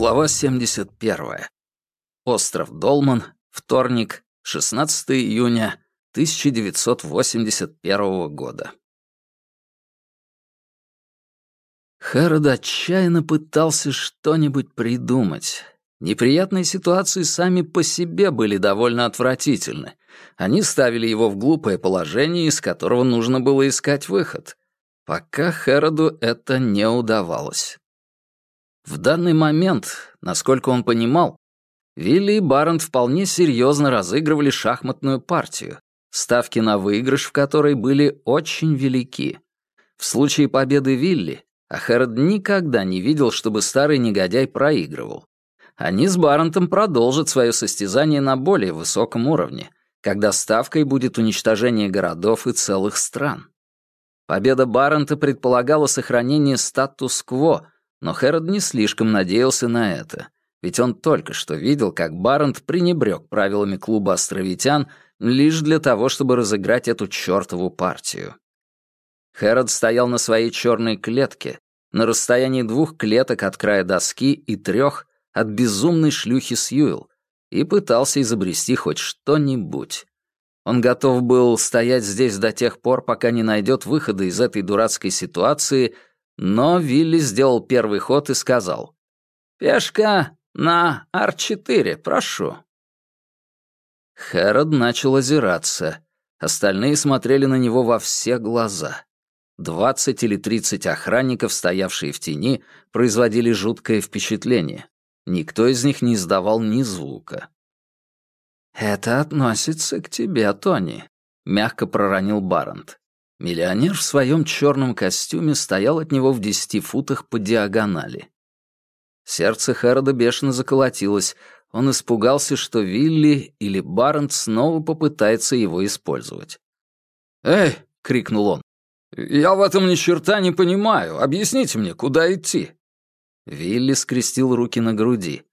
Глава 71. Остров Долман. Вторник, 16 июня 1981 года. Хэрод отчаянно пытался что-нибудь придумать. Неприятные ситуации сами по себе были довольно отвратительны. Они ставили его в глупое положение, из которого нужно было искать выход. Пока Хэроду это не удавалось. В данный момент, насколько он понимал, Вилли и Барент вполне серьезно разыгрывали шахматную партию, ставки на выигрыш в которой были очень велики. В случае победы Вилли, Ахерд никогда не видел, чтобы старый негодяй проигрывал. Они с Барентом продолжат свое состязание на более высоком уровне, когда ставкой будет уничтожение городов и целых стран. Победа Баррента предполагала сохранение статус-кво, но Хэрод не слишком надеялся на это, ведь он только что видел, как Барент пренебрег правилами клуба островитян лишь для того, чтобы разыграть эту чертову партию. Хэрод стоял на своей черной клетке, на расстоянии двух клеток от края доски и трех от безумной шлюхи Сьюэлл, и пытался изобрести хоть что-нибудь. Он готов был стоять здесь до тех пор, пока не найдет выхода из этой дурацкой ситуации но Вилли сделал первый ход и сказал. «Пешка на Ар-4, прошу». Хэрод начал озираться. Остальные смотрели на него во все глаза. Двадцать или тридцать охранников, стоявшие в тени, производили жуткое впечатление. Никто из них не издавал ни звука. «Это относится к тебе, Тони», — мягко проронил Барант. Миллионер в своем черном костюме стоял от него в десяти футах по диагонали. Сердце Хэрода бешено заколотилось. Он испугался, что Вилли или Барнт снова попытается его использовать. «Эй!» — крикнул он. «Я в этом ни черта не понимаю. Объясните мне, куда идти?» Вилли скрестил руки на груди.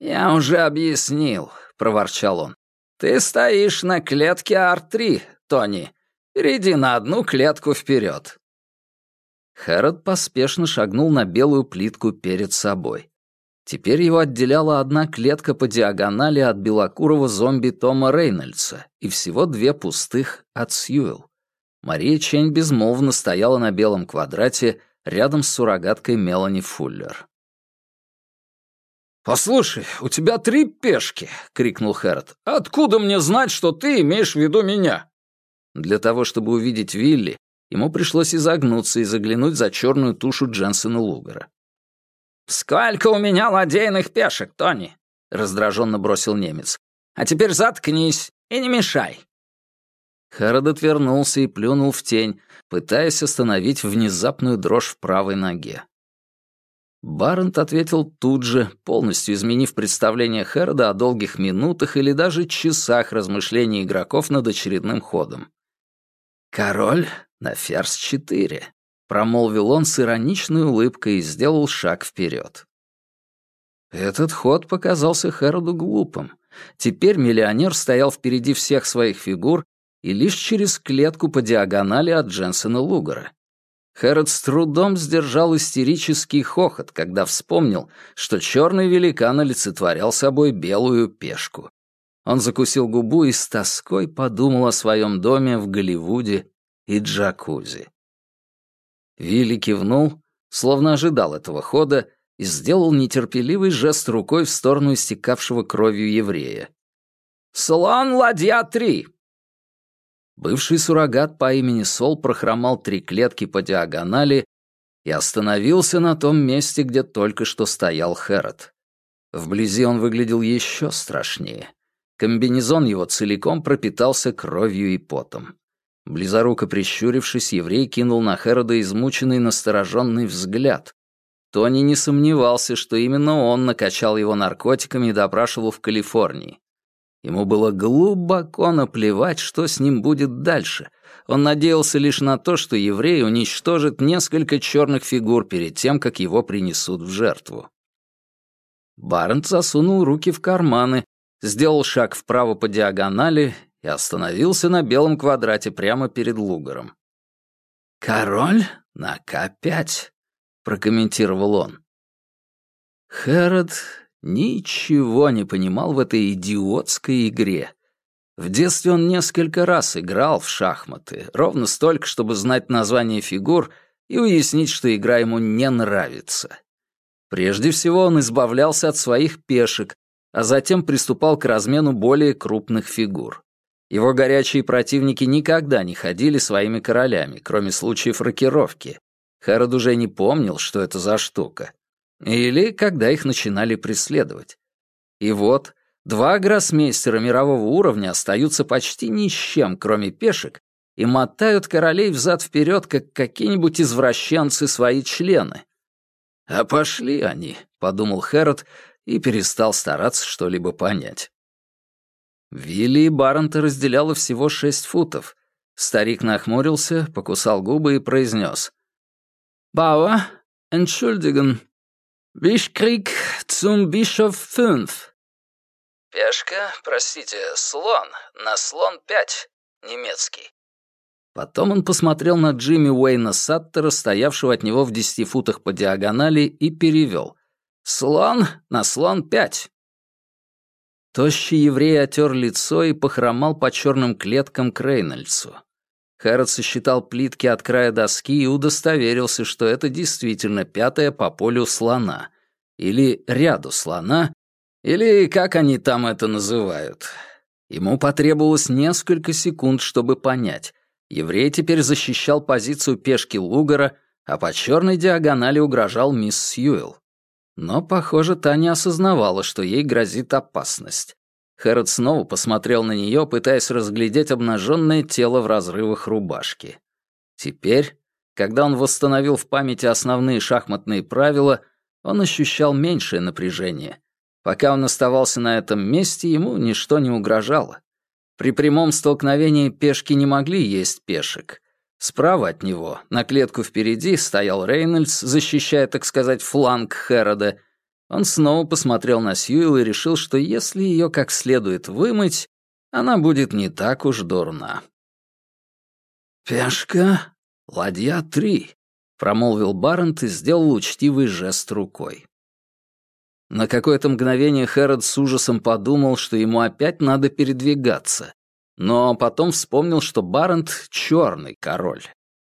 «Я уже объяснил», — проворчал он. «Ты стоишь на клетке Ар-3, Тони. Перейди на одну клетку вперед. Хэрод поспешно шагнул на белую плитку перед собой. Теперь его отделяла одна клетка по диагонали от белокурого зомби Тома Рейнольдса и всего две пустых от Сьюэлл. Мария Чень безмолвно стояла на белом квадрате рядом с суррогаткой Мелани Фуллер. «Послушай, у тебя три пешки!» — крикнул Хэрот. «Откуда мне знать, что ты имеешь в виду меня?» Для того, чтобы увидеть Вилли, ему пришлось изогнуться и заглянуть за черную тушу Дженсена Лугара. «Сколько у меня ладейных пешек, Тони!» — раздраженно бросил немец. «А теперь заткнись и не мешай!» Хэрод отвернулся и плюнул в тень, пытаясь остановить внезапную дрожь в правой ноге. Барент ответил тут же, полностью изменив представление Хэрода о долгих минутах или даже часах размышлений игроков над очередным ходом. «Король на ферзь четыре», — промолвил он с ироничной улыбкой и сделал шаг вперед. Этот ход показался Хэроду глупым. Теперь миллионер стоял впереди всех своих фигур и лишь через клетку по диагонали от Дженсена Лугара. Хэрод с трудом сдержал истерический хохот, когда вспомнил, что черный великан олицетворял собой белую пешку. Он закусил губу и с тоской подумал о своем доме в Голливуде и джакузи. Вилли кивнул, словно ожидал этого хода, и сделал нетерпеливый жест рукой в сторону истекавшего кровью еврея. «Слон ладья три!» Бывший суррогат по имени Сол прохромал три клетки по диагонали и остановился на том месте, где только что стоял Хэрот. Вблизи он выглядел еще страшнее. Комбинезон его целиком пропитался кровью и потом. Близоруко прищурившись, еврей кинул на Херода измученный настороженный взгляд. Тони не сомневался, что именно он накачал его наркотиками и допрашивал в Калифорнии. Ему было глубоко наплевать, что с ним будет дальше. Он надеялся лишь на то, что еврей уничтожит несколько черных фигур перед тем, как его принесут в жертву. Барнт засунул руки в карманы, сделал шаг вправо по диагонали и остановился на белом квадрате прямо перед Лугаром. «Король на К5», — прокомментировал он. Хэрод ничего не понимал в этой идиотской игре. В детстве он несколько раз играл в шахматы, ровно столько, чтобы знать название фигур и уяснить, что игра ему не нравится. Прежде всего он избавлялся от своих пешек, а затем приступал к размену более крупных фигур. Его горячие противники никогда не ходили своими королями, кроме случаев рокировки. Хэрод уже не помнил, что это за штука. Или когда их начинали преследовать. И вот, два гроссмейстера мирового уровня остаются почти ни с чем, кроме пешек, и мотают королей взад-вперед, как какие-нибудь извращенцы свои члены. «А пошли они», — подумал Хэрот и перестал стараться что-либо понять. Вилли и Баррента разделяло всего шесть футов. Старик нахмурился, покусал губы и произнес. «Бауэр, entschuldigen, Бишкрик zum Bischof 5. Пешка, простите, слон, на слон 5, немецкий. Потом он посмотрел на Джимми Уэйна Саттера, стоявшего от него в десяти футах по диагонали, и перевел. «Слон на слон пять». Тощий еврей отер лицо и похромал по черным клеткам к Рейнольдсу. Хэрот сосчитал плитки от края доски и удостоверился, что это действительно пятая по полю слона. Или ряду слона, или как они там это называют. Ему потребовалось несколько секунд, чтобы понять. Еврей теперь защищал позицию пешки Лугара, а по черной диагонали угрожал мисс Сьюэлл. Но, похоже, та не осознавала, что ей грозит опасность. Хэрот снова посмотрел на нее, пытаясь разглядеть обнаженное тело в разрывах рубашки. Теперь, когда он восстановил в памяти основные шахматные правила, он ощущал меньшее напряжение. Пока он оставался на этом месте, ему ничто не угрожало. При прямом столкновении пешки не могли есть пешек. Справа от него, на клетку впереди, стоял Рейнольдс, защищая, так сказать, фланг Хэрода — он снова посмотрел на Сьюил и решил, что если ее как следует вымыть, она будет не так уж дурна. «Пешка, ладья три», — промолвил Барент и сделал учтивый жест рукой. На какое-то мгновение Хэрод с ужасом подумал, что ему опять надо передвигаться, но потом вспомнил, что Барент — черный король.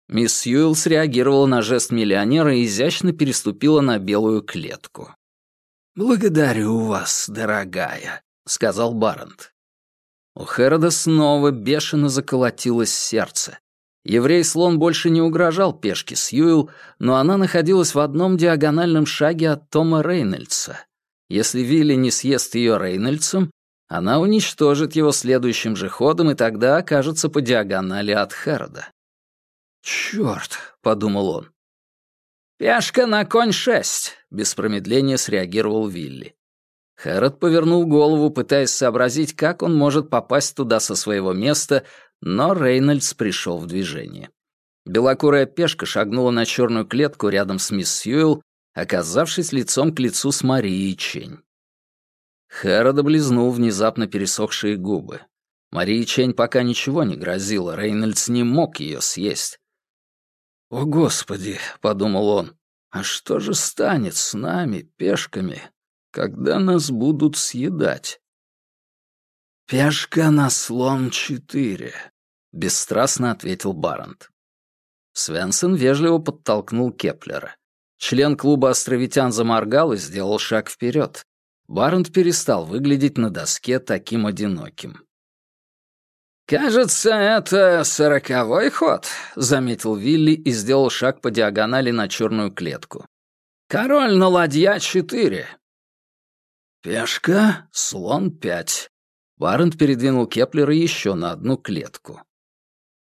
Мисс Сьюэлл среагировала на жест миллионера и изящно переступила на белую клетку. «Благодарю вас, дорогая», — сказал Барент. У Хэрода снова бешено заколотилось сердце. Еврей-слон больше не угрожал пешке Сьюил, но она находилась в одном диагональном шаге от Тома Рейнольдса. Если Вилли не съест ее Рейнольдсом, она уничтожит его следующим же ходом и тогда окажется по диагонали от Хэрода. «Чёрт», — подумал он, «Пешка на конь шесть», — без промедления среагировал Вилли. Хэрот повернул голову, пытаясь сообразить, как он может попасть туда со своего места, но Рейнольдс пришел в движение. Белокурая пешка шагнула на черную клетку рядом с мисс Сьюэлл, оказавшись лицом к лицу с Марией Чень. Хэрод облизнул внезапно пересохшие губы. Марии Чень пока ничего не грозило, Рейнольдс не мог ее съесть. «О, Господи!» — подумал он. «А что же станет с нами, пешками, когда нас будут съедать?» «Пешка на слон четыре», — бесстрастно ответил Барант. Свенсон вежливо подтолкнул Кеплера. Член клуба островитян заморгал и сделал шаг вперед. Барант перестал выглядеть на доске таким одиноким. «Кажется, это сороковой ход», — заметил Вилли и сделал шаг по диагонали на черную клетку. «Король на ладья четыре». «Пешка, слон пять». Барент передвинул Кеплера еще на одну клетку.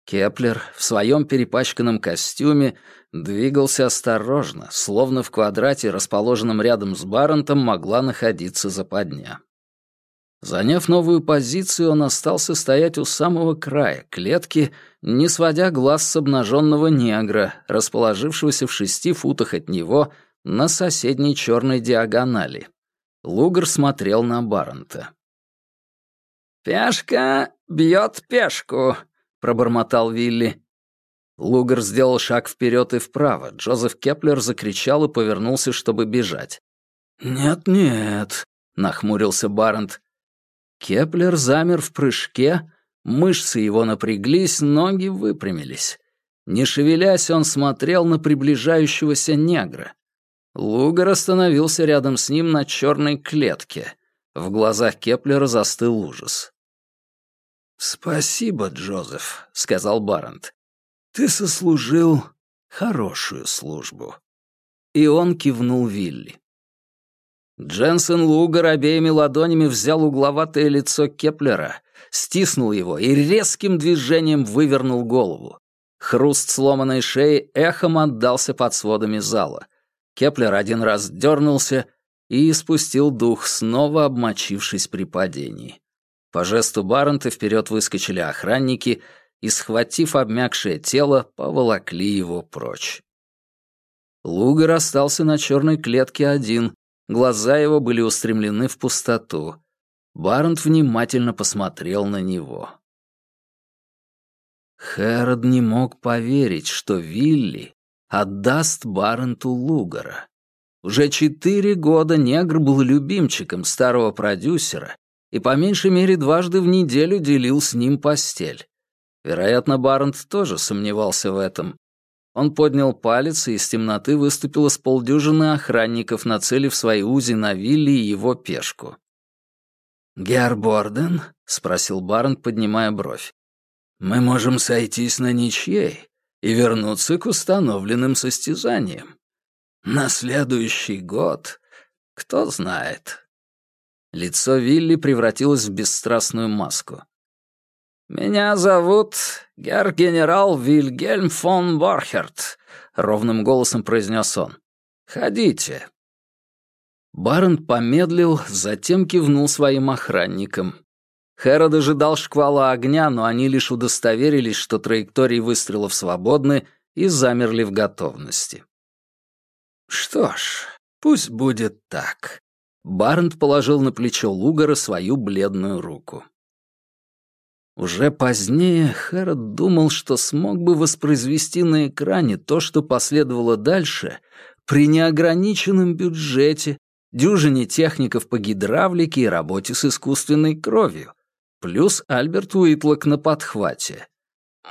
Кеплер в своем перепачканном костюме двигался осторожно, словно в квадрате, расположенном рядом с Барентом, могла находиться западня. Заняв новую позицию, он остался стоять у самого края клетки, не сводя глаз с обнаженного негра, расположившегося в шести футах от него на соседней черной диагонали. Лугар смотрел на Баррента. «Пешка бьет пешку», — пробормотал Вилли. Лугар сделал шаг вперед и вправо. Джозеф Кеплер закричал и повернулся, чтобы бежать. «Нет-нет», — нахмурился Барент. Кеплер замер в прыжке, мышцы его напряглись, ноги выпрямились. Не шевелясь, он смотрел на приближающегося негра. Лугар остановился рядом с ним на черной клетке. В глазах Кеплера застыл ужас. «Спасибо, Джозеф», — сказал Барент. «Ты сослужил хорошую службу». И он кивнул Вилли. Дженсен Лугар обеими ладонями взял угловатое лицо Кеплера, стиснул его и резким движением вывернул голову. Хруст сломанной шеи эхом отдался под сводами зала. Кеплер один раз дернулся и испустил дух, снова обмочившись при падении. По жесту Баррента вперед выскочили охранники и, схватив обмякшее тело, поволокли его прочь. Лугар остался на черной клетке один, глаза его были устремлены в пустоту. Барнт внимательно посмотрел на него. Хэрод не мог поверить, что Вилли отдаст Барренту Лугара. Уже четыре года негр был любимчиком старого продюсера и по меньшей мере дважды в неделю делил с ним постель. Вероятно, Барнт тоже сомневался в этом. Он поднял палец, и из темноты выступило с полдюжины охранников, нацелив свои узи на Вилли и его пешку. «Гер Борден?» — спросил Барнт, поднимая бровь. «Мы можем сойтись на ничьей и вернуться к установленным состязаниям. На следующий год, кто знает, Лицо Вилли превратилось в бесстрастную маску. «Меня зовут герр-генерал Вильгельм фон Борхерт», — ровным голосом произнес он. «Ходите». Барон помедлил, затем кивнул своим охранникам. Хэрод ожидал шквала огня, но они лишь удостоверились, что траектории выстрелов свободны, и замерли в готовности. «Что ж, пусть будет так», Барнт положил на плечо Лугара свою бледную руку. Уже позднее Хэрот думал, что смог бы воспроизвести на экране то, что последовало дальше, при неограниченном бюджете, дюжине техников по гидравлике и работе с искусственной кровью, плюс Альберт Уитлок на подхвате.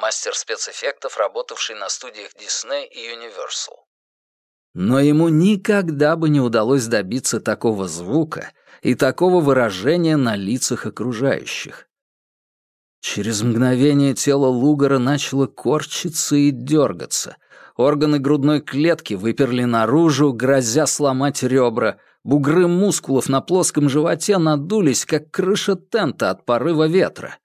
Мастер спецэффектов, работавший на студиях Disney и Universal. Но ему никогда бы не удалось добиться такого звука и такого выражения на лицах окружающих. Через мгновение тело Лугара начало корчиться и дергаться. Органы грудной клетки выперли наружу, грозя сломать ребра. Бугры мускулов на плоском животе надулись, как крыша тента от порыва ветра.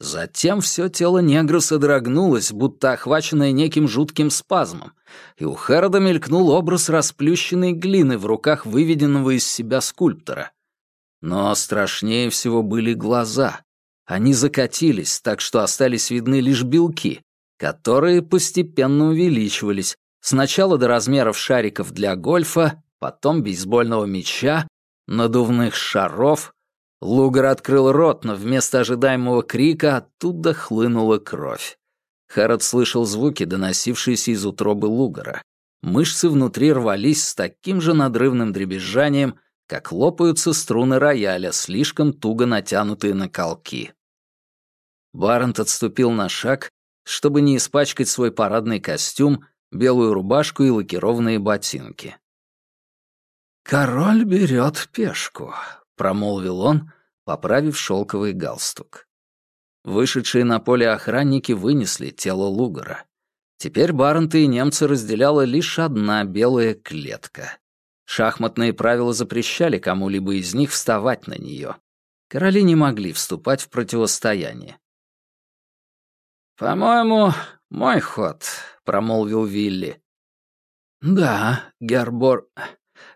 Затем все тело негра содрогнулось, будто охваченное неким жутким спазмом, и у Хэрода мелькнул образ расплющенной глины в руках выведенного из себя скульптора. Но страшнее всего были глаза. Они закатились, так что остались видны лишь белки, которые постепенно увеличивались, сначала до размеров шариков для гольфа, потом бейсбольного мяча, надувных шаров, Лугар открыл рот, но вместо ожидаемого крика оттуда хлынула кровь. Хэрот слышал звуки, доносившиеся из утробы Лугара. Мышцы внутри рвались с таким же надрывным дребезжанием, как лопаются струны рояля, слишком туго натянутые на колки. Барент отступил на шаг, чтобы не испачкать свой парадный костюм, белую рубашку и лакированные ботинки. «Король берет пешку», промолвил он, поправив шелковый галстук. Вышедшие на поле охранники вынесли тело Лугара. Теперь Баронта и немцы разделяла лишь одна белая клетка. Шахматные правила запрещали кому-либо из них вставать на нее. Короли не могли вступать в противостояние. «По-моему, мой ход», — промолвил Вилли. «Да, гербор...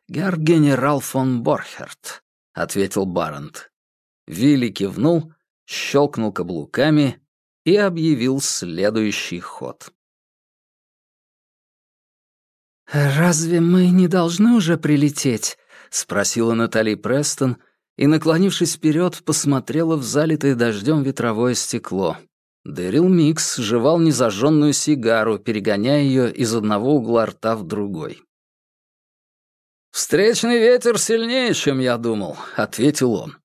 гер-генерал фон Борхерт», — ответил Барант. Вилли кивнул, щелкнул каблуками и объявил следующий ход. «Разве мы не должны уже прилететь?» — спросила Натали Престон и, наклонившись вперед, посмотрела в залитое дождем ветровое стекло. Дэрил Микс жевал незажженную сигару, перегоняя ее из одного угла рта в другой. «Встречный ветер сильнее, чем я думал», — ответил он.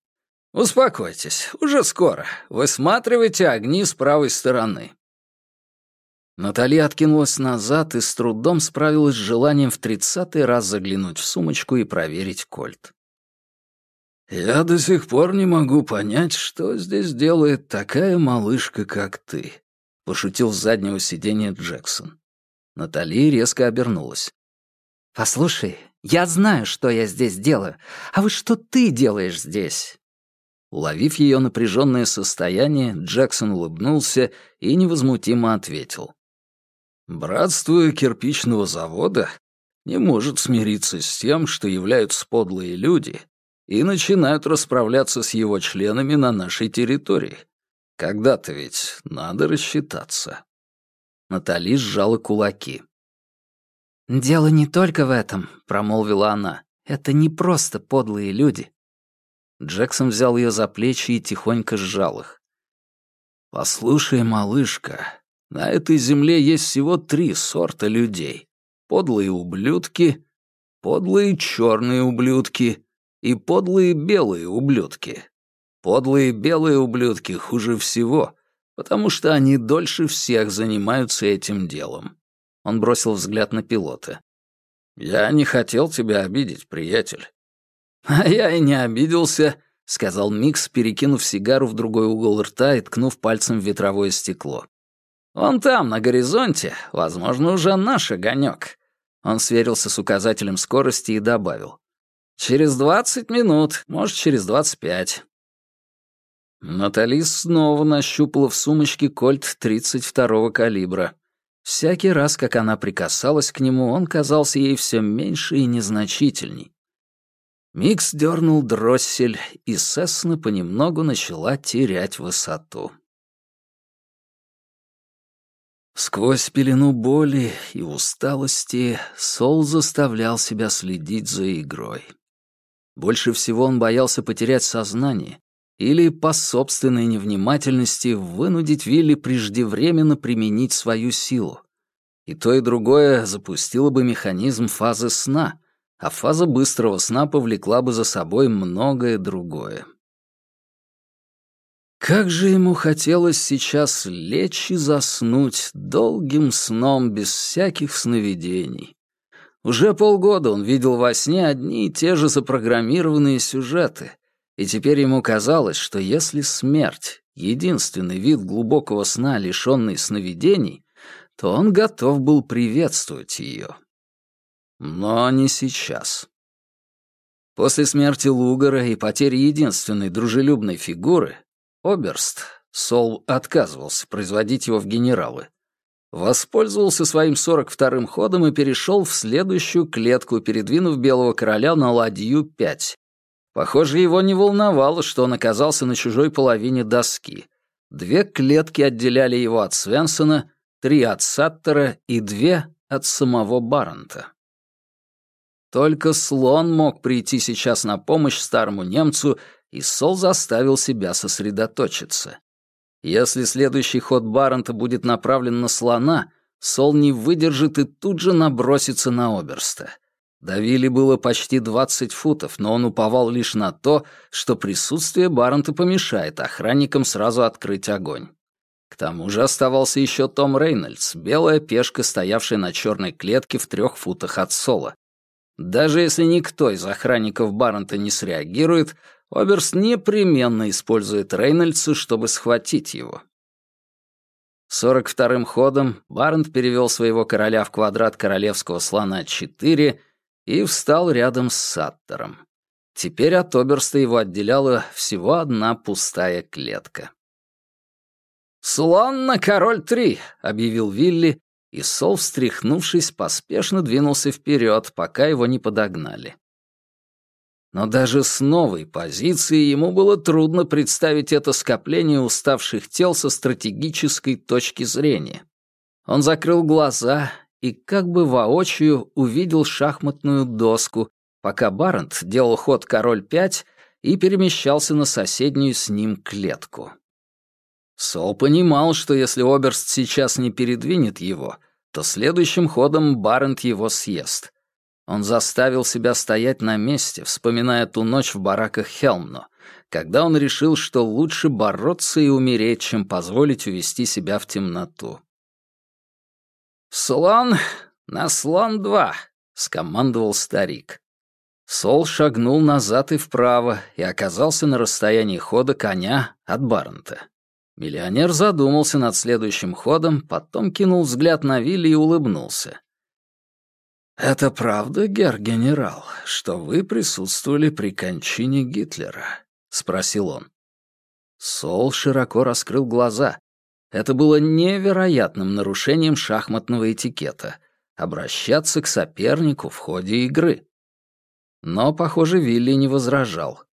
«Успокойтесь, уже скоро. Высматривайте огни с правой стороны». Натали откинулась назад и с трудом справилась с желанием в тридцатый раз заглянуть в сумочку и проверить кольт. «Я до сих пор не могу понять, что здесь делает такая малышка, как ты», — пошутил с заднего сиденья Джексон. Натали резко обернулась. «Послушай, я знаю, что я здесь делаю. А вот что ты делаешь здесь?» Уловив ее напряженное состояние, Джексон улыбнулся и невозмутимо ответил. «Братство кирпичного завода не может смириться с тем, что являются подлые люди, и начинают расправляться с его членами на нашей территории. Когда-то ведь надо рассчитаться». Натали сжала кулаки. «Дело не только в этом», — промолвила она. «Это не просто подлые люди». Джексон взял ее за плечи и тихонько сжал их. «Послушай, малышка, на этой земле есть всего три сорта людей. Подлые ублюдки, подлые черные ублюдки и подлые белые ублюдки. Подлые белые ублюдки хуже всего, потому что они дольше всех занимаются этим делом. Он бросил взгляд на пилота. «Я не хотел тебя обидеть, приятель». «А я и не обиделся», — сказал Микс, перекинув сигару в другой угол рта и ткнув пальцем в ветровое стекло. «Вон там, на горизонте, возможно, уже наш огонек». Он сверился с указателем скорости и добавил. Через двадцать минут, может, через двадцать пять. Натали снова нащупала в сумочке кольт 32-го калибра. Всякий раз, как она прикасалась к нему, он казался ей все меньше и незначительней. Микс дернул дроссель, и Сесна понемногу начала терять высоту. Сквозь пелену боли и усталости Сол заставлял себя следить за игрой. Больше всего он боялся потерять сознание или по собственной невнимательности вынудить Вилли преждевременно применить свою силу. И то, и другое запустило бы механизм фазы сна, а фаза быстрого сна повлекла бы за собой многое другое. Как же ему хотелось сейчас лечь и заснуть долгим сном без всяких сновидений. Уже полгода он видел во сне одни и те же запрограммированные сюжеты, и теперь ему казалось, что если смерть — единственный вид глубокого сна, лишенный сновидений, то он готов был приветствовать ее. Но не сейчас. После смерти Лугара и потери единственной дружелюбной фигуры, Оберст, Сол отказывался производить его в генералы, Воспользовался своим сорок вторым ходом и перешел в следующую клетку, передвинув Белого Короля на ладью пять. Похоже, его не волновало, что он оказался на чужой половине доски. Две клетки отделяли его от Свенсона, три от Саттера и две от самого Баррента. Только слон мог прийти сейчас на помощь старому немцу, и Сол заставил себя сосредоточиться. Если следующий ход Баррента будет направлен на слона, Сол не выдержит и тут же набросится на Оберста. До Вилли было почти 20 футов, но он уповал лишь на то, что присутствие Баррента помешает охранникам сразу открыть огонь. К тому же оставался еще Том Рейнольдс, белая пешка, стоявшая на черной клетке в трех футах от Сола. Даже если никто из охранников Баррента не среагирует, Оберст непременно использует Рейнольдса, чтобы схватить его. Сорок вторым ходом Барнт перевел своего короля в квадрат королевского слона 4 и встал рядом с Саттером. Теперь от Оберста его отделяла всего одна пустая клетка. «Слон на король три!» — объявил Вилли, и Сол, встряхнувшись, поспешно двинулся вперед, пока его не подогнали. Но даже с новой позиции ему было трудно представить это скопление уставших тел со стратегической точки зрения. Он закрыл глаза и как бы воочию увидел шахматную доску, пока Барент делал ход король-5 и перемещался на соседнюю с ним клетку. Сол понимал, что если Оберст сейчас не передвинет его, то следующим ходом Барент его съест. Он заставил себя стоять на месте, вспоминая ту ночь в бараках Хелмно, когда он решил, что лучше бороться и умереть, чем позволить увести себя в темноту. «Слон на слон-2», — скомандовал старик. Сол шагнул назад и вправо и оказался на расстоянии хода коня от Барнта. Миллионер задумался над следующим ходом, потом кинул взгляд на Вилли и улыбнулся. «Это правда, гер-генерал, что вы присутствовали при кончине Гитлера?» — спросил он. Сол широко раскрыл глаза. Это было невероятным нарушением шахматного этикета — обращаться к сопернику в ходе игры. Но, похоже, Вилли не возражал.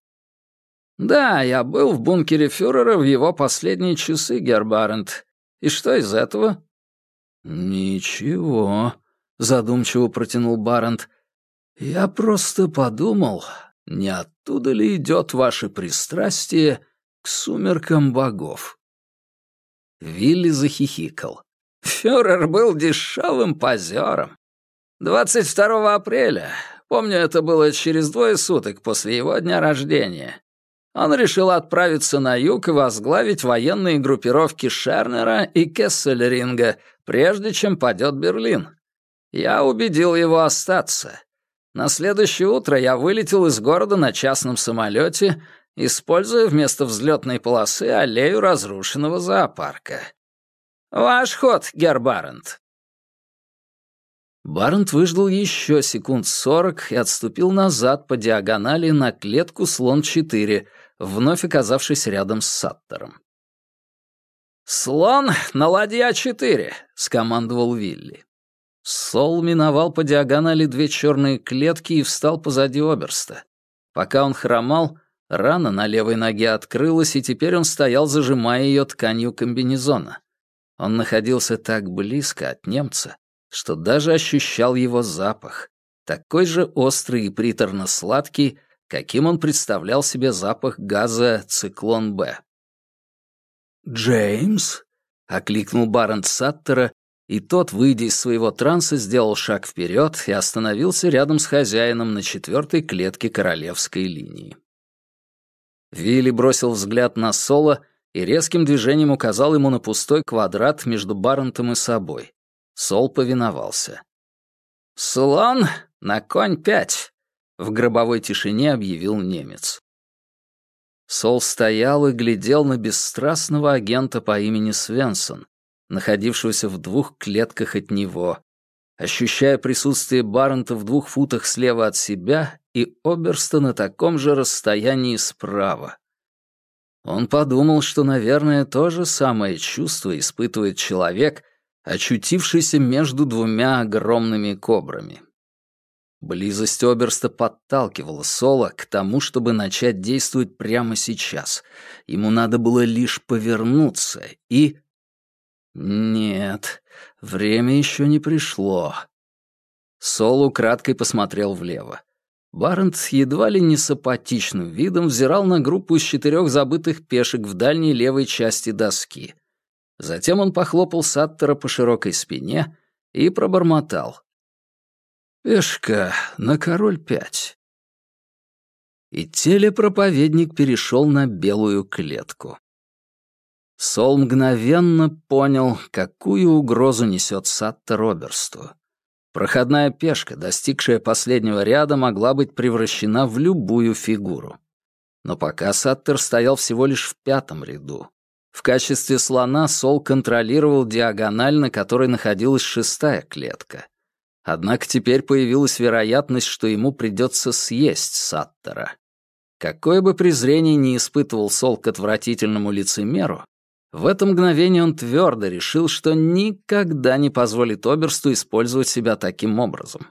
«Да, я был в бункере фюрера в его последние часы, Гербарент. И что из этого?» «Ничего», — задумчиво протянул Барент. «Я просто подумал, не оттуда ли идет ваше пристрастие к сумеркам богов?» Вилли захихикал. «Фюрер был дешевым позером. 22 апреля, помню, это было через двое суток после его дня рождения, он решил отправиться на юг и возглавить военные группировки Шернера и Кессельринга, прежде чем падет Берлин. Я убедил его остаться. На следующее утро я вылетел из города на частном самолете, используя вместо взлетной полосы аллею разрушенного зоопарка. Ваш ход, Гербарент. Барнт выждал еще секунд сорок и отступил назад по диагонали на клетку слон-4, вновь оказавшись рядом с Саттером. «Слон на ладья четыре», — скомандовал Вилли. Сол миновал по диагонали две черные клетки и встал позади Оберста. Пока он хромал, рана на левой ноге открылась, и теперь он стоял, зажимая ее тканью комбинезона. Он находился так близко от немца, что даже ощущал его запах, такой же острый и приторно-сладкий, каким он представлял себе запах газа «Циклон-Б». «Джеймс?» — окликнул Барент Саттера, и тот, выйдя из своего транса, сделал шаг вперед и остановился рядом с хозяином на четвертой клетке королевской линии. Вилли бросил взгляд на Соло и резким движением указал ему на пустой квадрат между Баррентом и собой. Сол повиновался. «Слон на конь пять», — в гробовой тишине объявил немец. Сол стоял и глядел на бесстрастного агента по имени Свенсон, находившегося в двух клетках от него, ощущая присутствие Баррента в двух футах слева от себя и Оберста на таком же расстоянии справа. Он подумал, что, наверное, то же самое чувство испытывает человек, очутившийся между двумя огромными кобрами. Близость Оберста подталкивала Соло к тому, чтобы начать действовать прямо сейчас. Ему надо было лишь повернуться и... Нет, время еще не пришло. Сол украдкой посмотрел влево. Барент едва ли не с апатичным видом взирал на группу из четырех забытых пешек в дальней левой части доски. Затем он похлопал Саттера по широкой спине и пробормотал. Пешка на король пять. И телепроповедник перешел на белую клетку. Сол мгновенно понял, какую угрозу несет Сатта Роберсту. Проходная пешка, достигшая последнего ряда, могла быть превращена в любую фигуру. Но пока Саттер стоял всего лишь в пятом ряду. В качестве слона Сол контролировал диагональ, на которой находилась шестая клетка. Однако теперь появилась вероятность, что ему придется съесть Саттера. Какое бы презрение ни испытывал Сол к отвратительному лицемеру, в это мгновение он твердо решил, что никогда не позволит Оберсту использовать себя таким образом.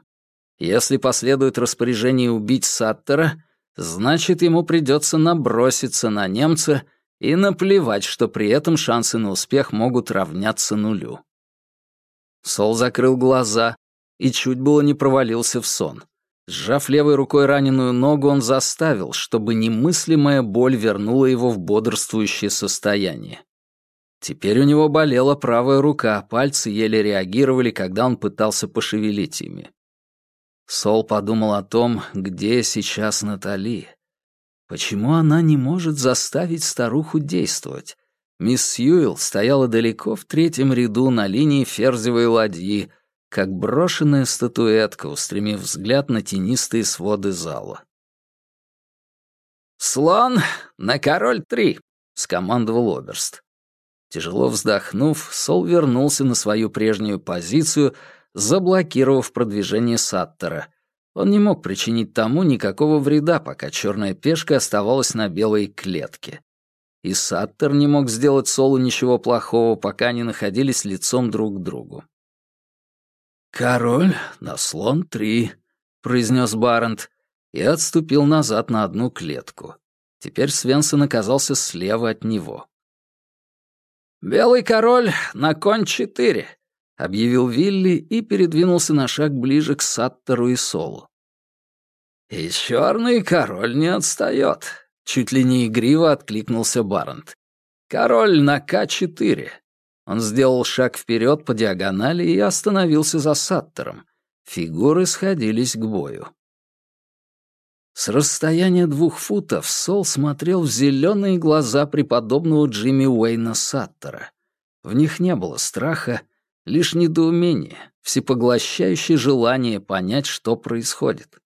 Если последует распоряжение убить Саттера, значит, ему придется наброситься на немца и наплевать, что при этом шансы на успех могут равняться нулю. Сол закрыл глаза, и чуть было не провалился в сон. Сжав левой рукой раненую ногу, он заставил, чтобы немыслимая боль вернула его в бодрствующее состояние. Теперь у него болела правая рука, пальцы еле реагировали, когда он пытался пошевелить ими. Сол подумал о том, где сейчас Натали. Почему она не может заставить старуху действовать? Мисс Сьюэлл стояла далеко в третьем ряду на линии ферзевой ладьи, как брошенная статуэтка, устремив взгляд на тенистые своды зала. «Слон на король три!» — скомандовал Оберст. Тяжело вздохнув, Сол вернулся на свою прежнюю позицию, заблокировав продвижение Саттера. Он не мог причинить тому никакого вреда, пока черная пешка оставалась на белой клетке. И Саттер не мог сделать Солу ничего плохого, пока они находились лицом друг к другу. «Король на слон три», — произнес Барент, и отступил назад на одну клетку. Теперь Свенсон оказался слева от него. «Белый король на конь четыре», — объявил Вилли и передвинулся на шаг ближе к Саттеру и Солу. «И черный король не отстает», — чуть ли не игриво откликнулся Барант. «Король на К4». Он сделал шаг вперед по диагонали и остановился за Саттером. Фигуры сходились к бою. С расстояния двух футов Сол смотрел в зеленые глаза преподобного Джимми Уэйна Саттера. В них не было страха, лишь недоумение, всепоглощающее желание понять, что происходит.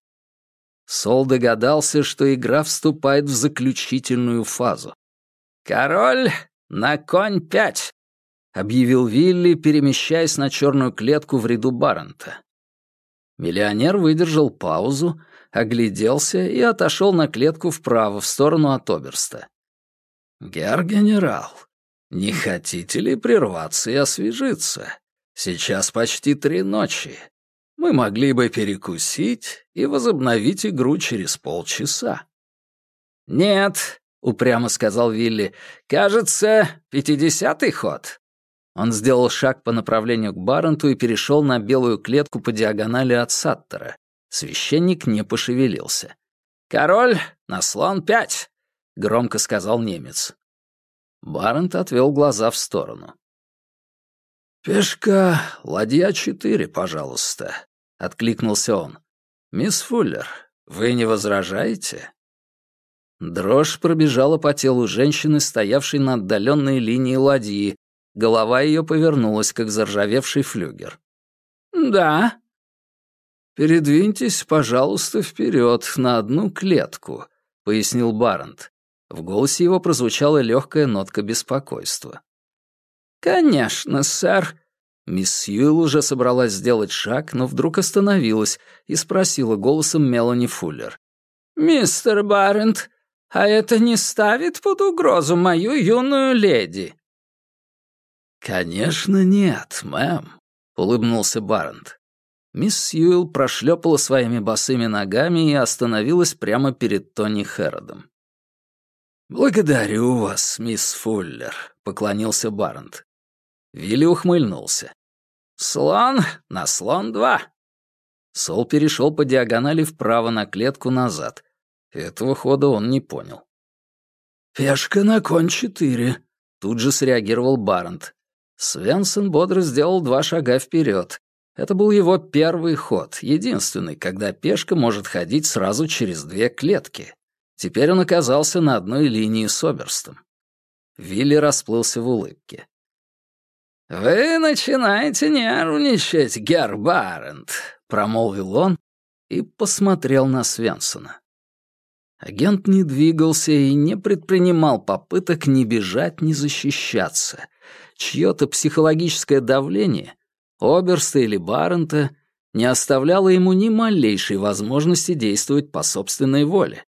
Сол догадался, что игра вступает в заключительную фазу. «Король на конь пять!» — объявил Вилли, перемещаясь на черную клетку в ряду Баррента. Миллионер выдержал паузу, огляделся и отошел на клетку вправо, в сторону от Оберста. «Гер-генерал, не хотите ли прерваться и освежиться? Сейчас почти три ночи. Мы могли бы перекусить и возобновить игру через полчаса». «Нет», — упрямо сказал Вилли, — «кажется, пятидесятый ход». Он сделал шаг по направлению к Барренту и перешел на белую клетку по диагонали от Саттера. Священник не пошевелился. «Король, на слон пять!» — громко сказал немец. Барент отвел глаза в сторону. «Пешка, ладья четыре, пожалуйста», — откликнулся он. «Мисс Фуллер, вы не возражаете?» Дрожь пробежала по телу женщины, стоявшей на отдаленной линии ладьи. Голова ее повернулась, как заржавевший флюгер. «Да», «Передвиньтесь, пожалуйста, вперед на одну клетку», — пояснил Барент. В голосе его прозвучала легкая нотка беспокойства. «Конечно, сэр». Мисс Сьюэлл уже собралась сделать шаг, но вдруг остановилась и спросила голосом Мелани Фуллер. «Мистер Барент, а это не ставит под угрозу мою юную леди?» «Конечно нет, мэм», — улыбнулся Барент. Мисс Сьюэлл прошлепала своими босыми ногами и остановилась прямо перед Тони Хэродом. «Благодарю вас, мисс Фуллер», — поклонился Барнт. Вилли ухмыльнулся. «Слон на слон два». Сол перешел по диагонали вправо на клетку назад. Этого хода он не понял. «Пешка на конь четыре», — тут же среагировал Барнт. Свенсон бодро сделал два шага вперед. Это был его первый ход, единственный, когда пешка может ходить сразу через две клетки. Теперь он оказался на одной линии с Оберстом. Вилли расплылся в улыбке. «Вы начинаете нервничать, Герр Барент», — промолвил он и посмотрел на Свенсона. Агент не двигался и не предпринимал попыток ни бежать, ни защищаться. Чье-то психологическое давление Оберста или Баррента не оставляло ему ни малейшей возможности действовать по собственной воле.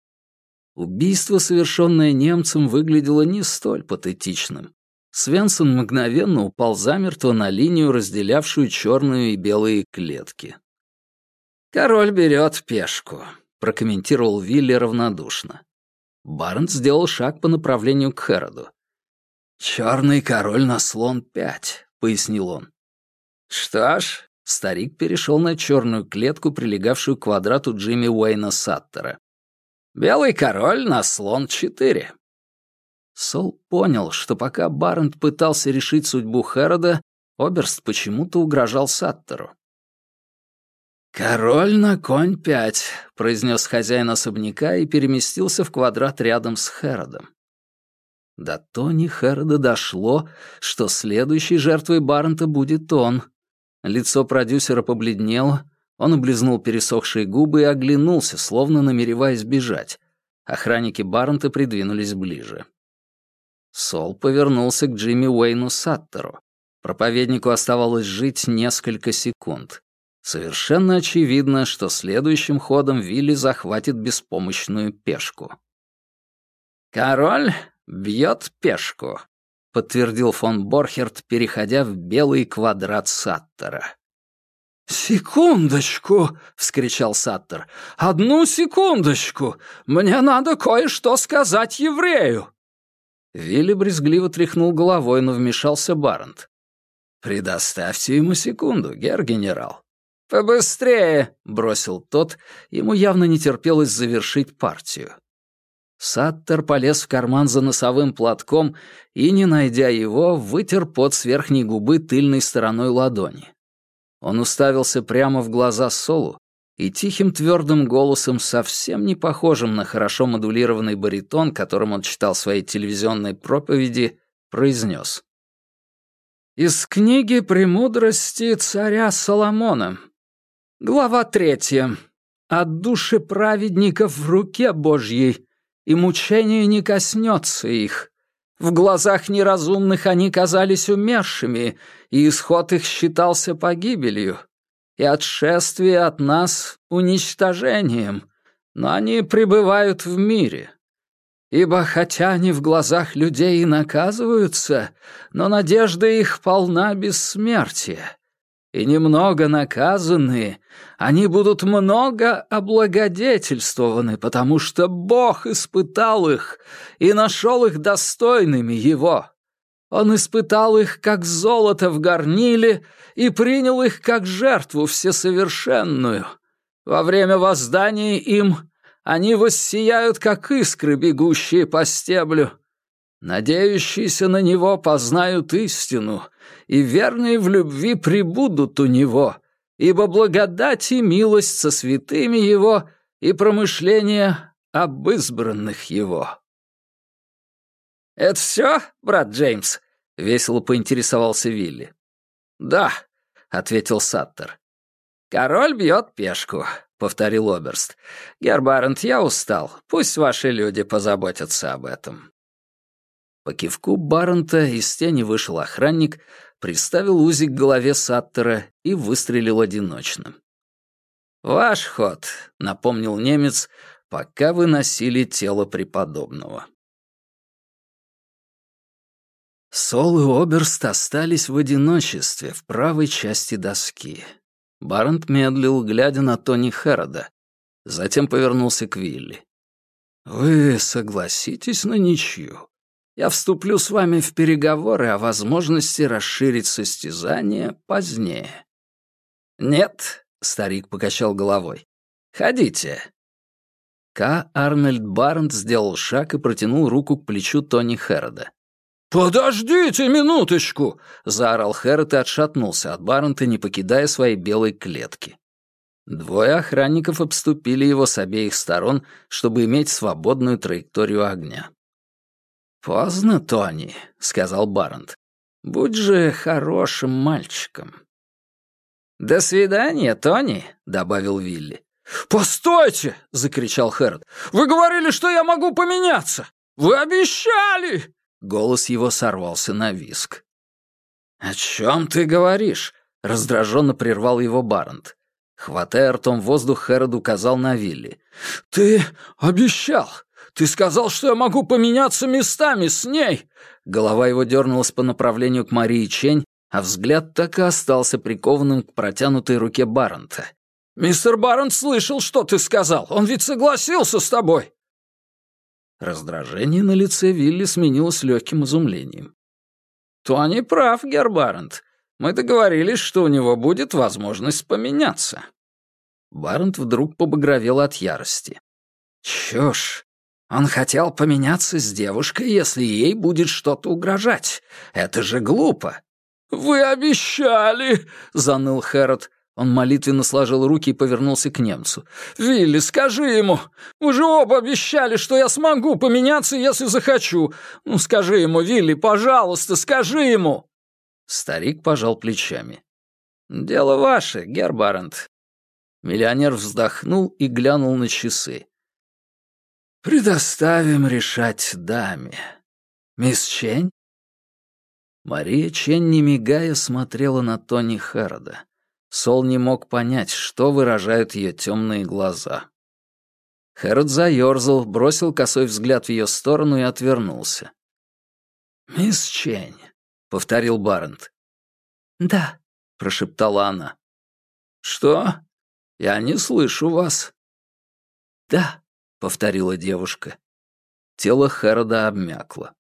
Убийство, совершенное немцем, выглядело не столь патетичным. Свенсон мгновенно упал замертво на линию, разделявшую черную и белые клетки. «Король берет пешку», — прокомментировал Вилли равнодушно. Барнт сделал шаг по направлению к Хэроду. «Черный король на слон пять», — пояснил он. Что ж, старик перешел на черную клетку, прилегавшую к квадрату Джимми Уэйна Саттера. «Белый король на слон четыре». Сол понял, что пока Барент пытался решить судьбу Хэрода, Оберст почему-то угрожал Саттеру. «Король на конь пять», — произнес хозяин особняка и переместился в квадрат рядом с Хэродом. До Тони Хэрода дошло, что следующей жертвой Барнта будет он. Лицо продюсера побледнело, он облизнул пересохшие губы и оглянулся, словно намереваясь бежать. Охранники Барнта придвинулись ближе. Сол повернулся к Джимми Уэйну Саттеру. Проповеднику оставалось жить несколько секунд. Совершенно очевидно, что следующим ходом Вилли захватит беспомощную пешку. «Король бьет пешку», — подтвердил фон Борхерт, переходя в белый квадрат Саттера. «Секундочку!» — вскричал Саттер. «Одну секундочку! Мне надо кое-что сказать еврею!» Вилли брезгливо тряхнул головой, но вмешался Барент. «Предоставьте ему секунду, гер-генерал. «Побыстрее!» — бросил тот, ему явно не терпелось завершить партию. Саттер полез в карман за носовым платком и, не найдя его, вытер пот с верхней губы тыльной стороной ладони. Он уставился прямо в глаза Солу и тихим твердым голосом, совсем не похожим на хорошо модулированный баритон, которым он читал свои телевизионные проповеди, произнес. «Из книги «Премудрости царя Соломона», Глава третья. «От души праведников в руке Божьей, и мучение не коснется их. В глазах неразумных они казались умершими, и исход их считался погибелью, и отшествие от нас — уничтожением, но они пребывают в мире. Ибо хотя они в глазах людей и наказываются, но надежда их полна бессмертия» и немного наказанные, они будут много облагодетельствованы, потому что Бог испытал их и нашел их достойными Его. Он испытал их, как золото в горниле, и принял их, как жертву всесовершенную. Во время воздания им они воссияют, как искры, бегущие по стеблю. Надеющиеся на Него познают истину, и верные в любви прибудут у Него, ибо благодать и милость со святыми Его и промышления об избранных Его». «Это все, брат Джеймс?» — весело поинтересовался Вилли. «Да», — ответил Саттер. «Король бьет пешку», — повторил Оберст. «Гербарент, я устал. Пусть ваши люди позаботятся об этом». По кивку Баррента из тени вышел охранник, приставил узик к голове Саттера и выстрелил одиночным. «Ваш ход», — напомнил немец, пока выносили тело преподобного. Сол и Оберст остались в одиночестве в правой части доски. Барент медлил, глядя на Тони Хэрода. Затем повернулся к Вилли. «Вы согласитесь на ничью?» Я вступлю с вами в переговоры о возможности расширить состязание позднее». «Нет», — старик покачал головой. «Ходите». К. Арнольд Барнт сделал шаг и протянул руку к плечу Тони Хэрода. «Подождите минуточку!» — заорал Хэрот и отшатнулся от Барнта, не покидая своей белой клетки. Двое охранников обступили его с обеих сторон, чтобы иметь свободную траекторию огня. «Поздно, Тони», — сказал Барент. «Будь же хорошим мальчиком». «До свидания, Тони», — добавил Вилли. «Постойте!» — закричал Хэрот. «Вы говорили, что я могу поменяться! Вы обещали!» Голос его сорвался на виск. «О чем ты говоришь?» — раздраженно прервал его Барент. Хватая ртом воздух, Хэрод указал на Вилли. «Ты обещал! Ты сказал, что я могу поменяться местами с ней!» Голова его дернулась по направлению к Марии Чень, а взгляд так и остался прикованным к протянутой руке Баррента. «Мистер Баррент слышал, что ты сказал. Он ведь согласился с тобой!» Раздражение на лице Вилли сменилось легким изумлением. «Тони прав, Гербарент. Мы договорились, что у него будет возможность поменяться». Баррент вдруг побагровел от ярости. «Чушь! Он хотел поменяться с девушкой, если ей будет что-то угрожать. Это же глупо. «Вы обещали!» — заныл Хэрот. Он молитвенно сложил руки и повернулся к немцу. «Вилли, скажи ему! Вы же оба обещали, что я смогу поменяться, если захочу! Ну, скажи ему, Вилли, пожалуйста, скажи ему!» Старик пожал плечами. «Дело ваше, Гербарент». Миллионер вздохнул и глянул на часы. «Предоставим решать даме. Мисс Чень?» Мария Чень, не мигая, смотрела на Тони Хэрода. Сол не мог понять, что выражают ее темные глаза. Хэрод заерзал, бросил косой взгляд в ее сторону и отвернулся. «Мисс Чень», — повторил Барент. «Да», — прошептала она. «Что? Я не слышу вас». «Да», — повторила девушка. Тело Хэрода обмякло.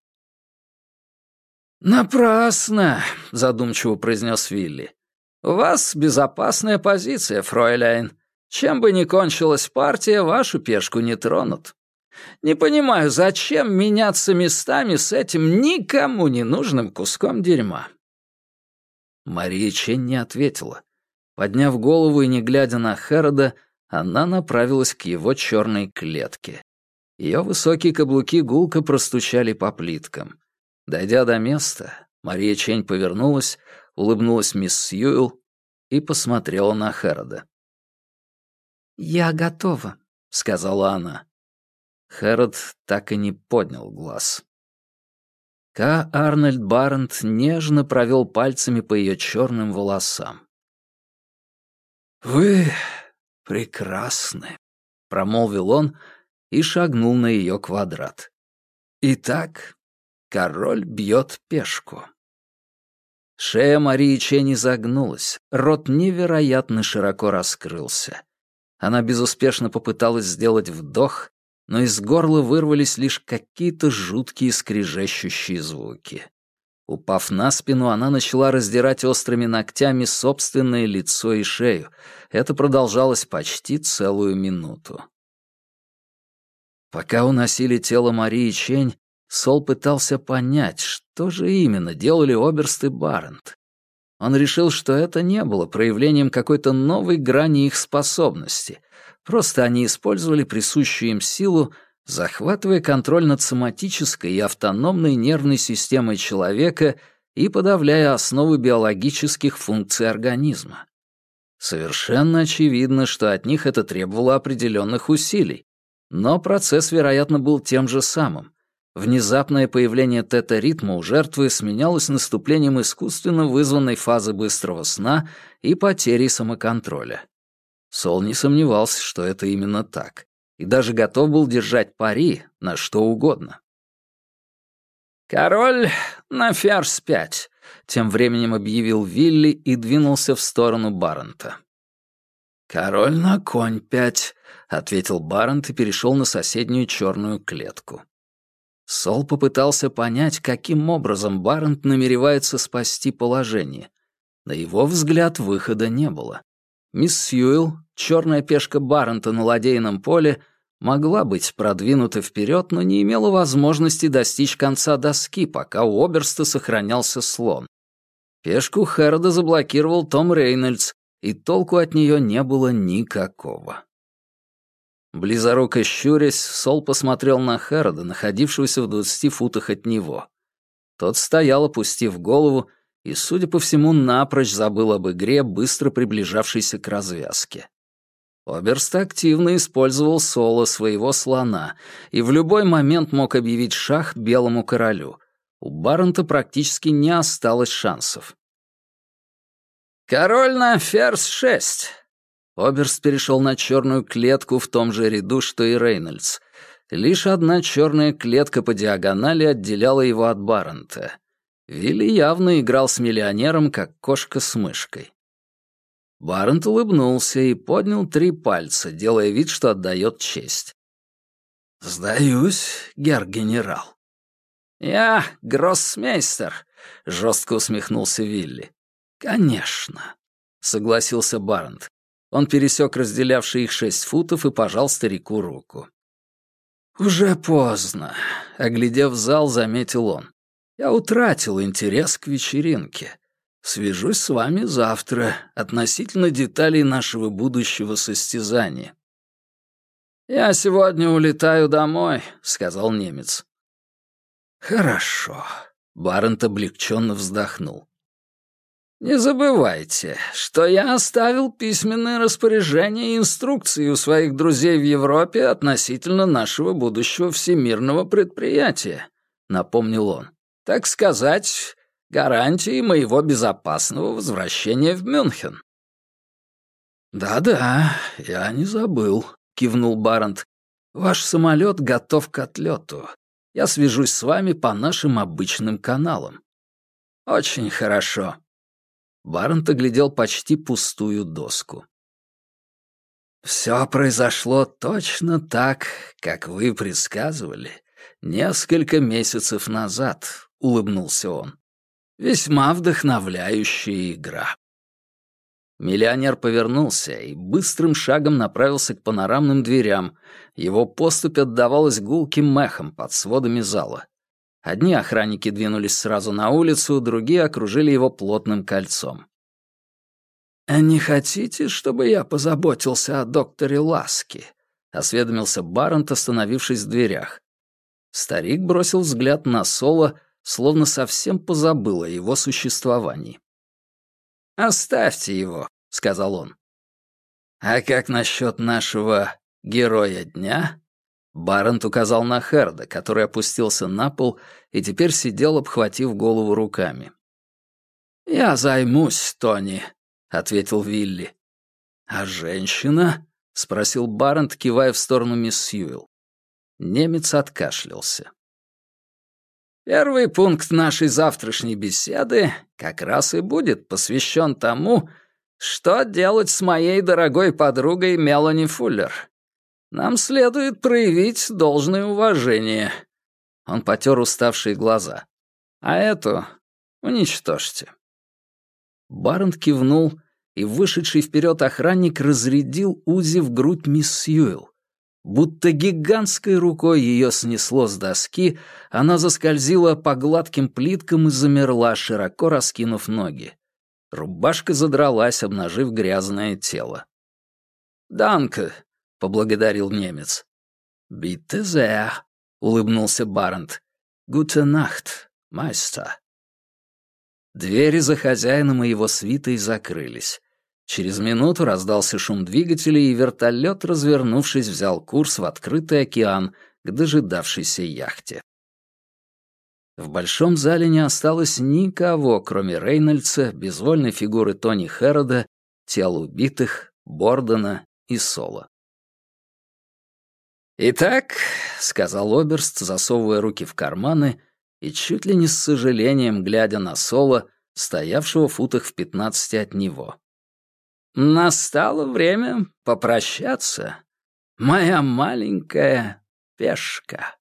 «Напрасно», — задумчиво произнес Вилли. «У вас безопасная позиция, фройляйн. Чем бы ни кончилась партия, вашу пешку не тронут. Не понимаю, зачем меняться местами с этим никому не нужным куском дерьма». Мария Чен не ответила. Подняв голову и не глядя на Хэрода, она направилась к его черной клетке. Ее высокие каблуки гулко простучали по плиткам. Дойдя до места, Мария Чень повернулась, улыбнулась мисс Сьюэлл и посмотрела на Хэрода. «Я готова», — сказала она. Хэрод так и не поднял глаз. К. Арнольд Барент нежно провел пальцами по ее черным волосам. «Вы прекрасны», — промолвил он и шагнул на ее квадрат. «Итак, Король бьет пешку. Шея Марии Ченни загнулась, рот невероятно широко раскрылся. Она безуспешно попыталась сделать вдох, но из горла вырвались лишь какие-то жуткие скрежещущие звуки. Упав на спину, она начала раздирать острыми ногтями собственное лицо и шею. Это продолжалось почти целую минуту. Пока уносили тело Марии Чень, Сол пытался понять, что же именно делали Оберст и Барент. Он решил, что это не было проявлением какой-то новой грани их способности. Просто они использовали присущую им силу, захватывая контроль над соматической и автономной нервной системой человека и подавляя основы биологических функций организма. Совершенно очевидно, что от них это требовало определенных усилий, но процесс, вероятно, был тем же самым. Внезапное появление тета-ритма у жертвы сменялось наступлением искусственно вызванной фазы быстрого сна и потерей самоконтроля. Сол не сомневался, что это именно так, и даже готов был держать пари на что угодно. «Король на ферзь пять», — тем временем объявил Вилли и двинулся в сторону Баррента. «Король на конь пять», — ответил Баррент и перешел на соседнюю черную клетку. Сол попытался понять, каким образом Барент намеревается спасти положение. На его взгляд выхода не было. Мисс Сьюэлл, черная пешка Баррента на ладейном поле, могла быть продвинута вперед, но не имела возможности достичь конца доски, пока у Оберста сохранялся слон. Пешку Хэрода заблокировал Том Рейнольдс, и толку от нее не было никакого. Близоруко щурясь, Сол посмотрел на Хэрода, находившегося в двадцати футах от него. Тот стоял, опустив голову, и, судя по всему, напрочь забыл об игре, быстро приближавшейся к развязке. Оберст активно использовал соло своего слона и в любой момент мог объявить шах белому королю. У Баррента практически не осталось шансов. «Король на ферзь шесть. Оберст перешел на черную клетку в том же ряду, что и Рейнольдс. Лишь одна черная клетка по диагонали отделяла его от Баррента. Вилли явно играл с миллионером, как кошка с мышкой. Баррент улыбнулся и поднял три пальца, делая вид, что отдает честь. «Сдаюсь, гер-генерал». «Я гроссмейстер», — жестко усмехнулся Вилли. «Конечно», — согласился Баррент. Он пересек разделявшие их шесть футов и пожал старику руку. «Уже поздно», — оглядев зал, заметил он. «Я утратил интерес к вечеринке. Свяжусь с вами завтра относительно деталей нашего будущего состязания». «Я сегодня улетаю домой», — сказал немец. «Хорошо», — Барент облегченно вздохнул. «Не забывайте, что я оставил письменное распоряжение и инструкции у своих друзей в Европе относительно нашего будущего всемирного предприятия», — напомнил он. «Так сказать, гарантии моего безопасного возвращения в Мюнхен». «Да-да, я не забыл», — кивнул Барант. «Ваш самолет готов к отлету. Я свяжусь с вами по нашим обычным каналам». «Очень хорошо», Барнт оглядел почти пустую доску. «Все произошло точно так, как вы предсказывали, несколько месяцев назад», — улыбнулся он. «Весьма вдохновляющая игра». Миллионер повернулся и быстрым шагом направился к панорамным дверям. Его поступь отдавалась гулким мехом под сводами зала. Одни охранники двинулись сразу на улицу, другие окружили его плотным кольцом. «А «Не хотите, чтобы я позаботился о докторе Ласки?» — осведомился Барент, остановившись в дверях. Старик бросил взгляд на Соло, словно совсем позабыл о его существовании. «Оставьте его», — сказал он. «А как насчет нашего героя дня?» Барент указал на Херда, который опустился на пол и теперь сидел, обхватив голову руками. «Я займусь, Тони», — ответил Вилли. «А женщина?» — спросил Барент, кивая в сторону мисс Сьюэлл. Немец откашлялся. «Первый пункт нашей завтрашней беседы как раз и будет посвящен тому, что делать с моей дорогой подругой Мелани Фуллер. Нам следует проявить должное уважение». Он потер уставшие глаза. «А эту уничтожьте». Барент кивнул, и вышедший вперед охранник разрядил Узи в грудь мисс Сьюэлл. Будто гигантской рукой ее снесло с доски, она заскользила по гладким плиткам и замерла, широко раскинув ноги. Рубашка задралась, обнажив грязное тело. «Данке», — поблагодарил немец. «Bitte sehr», — улыбнулся Барент. «Gute Nacht, майстер». Двери за хозяином и его свитой закрылись. Через минуту раздался шум двигателей, и вертолет, развернувшись, взял курс в открытый океан к дожидавшейся яхте. В большом зале не осталось никого, кроме Рейнольдса, безвольной фигуры Тони Хэрода, тел убитых, Бордена и Соло. «Итак», — сказал Оберст, засовывая руки в карманы и чуть ли не с сожалением глядя на Соло, стоявшего в футах в пятнадцати от него. «Настало время попрощаться, моя маленькая пешка».